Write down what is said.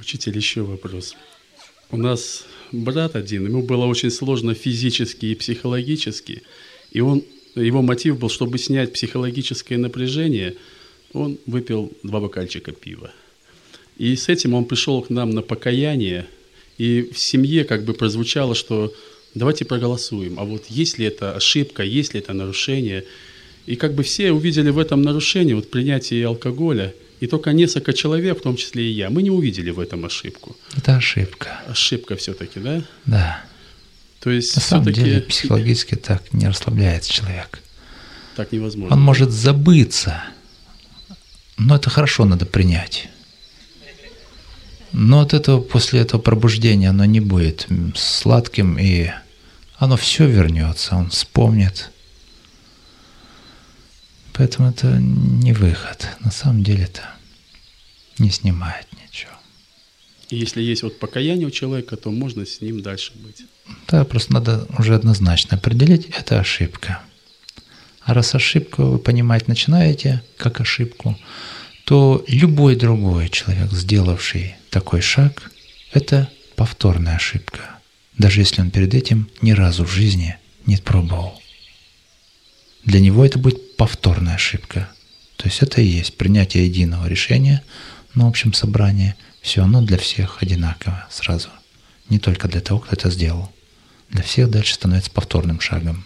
Учитель, еще вопрос. У нас брат один, ему было очень сложно физически и психологически, и он, его мотив был, чтобы снять психологическое напряжение, он выпил два бокальчика пива. И с этим он пришел к нам на покаяние, и в семье как бы прозвучало, что давайте проголосуем, а вот есть ли это ошибка, есть ли это нарушение. И как бы все увидели в этом нарушение, вот принятие алкоголя – и только несколько человек, в том числе и я, мы не увидели в этом ошибку. Это ошибка. Ошибка все-таки, да? Да. То есть На самом деле психологически так не расслабляется человек. Так невозможно. Он может забыться, но это хорошо надо принять. Но от этого, после этого пробуждения оно не будет сладким, и оно все вернется, он вспомнит, Поэтому это не выход. На самом деле это не снимает ничего. И если есть вот покаяние у человека, то можно с ним дальше быть. Да, просто надо уже однозначно определить, это ошибка. А раз ошибку вы понимать начинаете как ошибку, то любой другой человек, сделавший такой шаг, это повторная ошибка. Даже если он перед этим ни разу в жизни не пробовал. Для него это будет повторная ошибка. То есть это и есть принятие единого решения на общем собрании. Все оно для всех одинаково сразу. Не только для того, кто это сделал. Для всех дальше становится повторным шагом.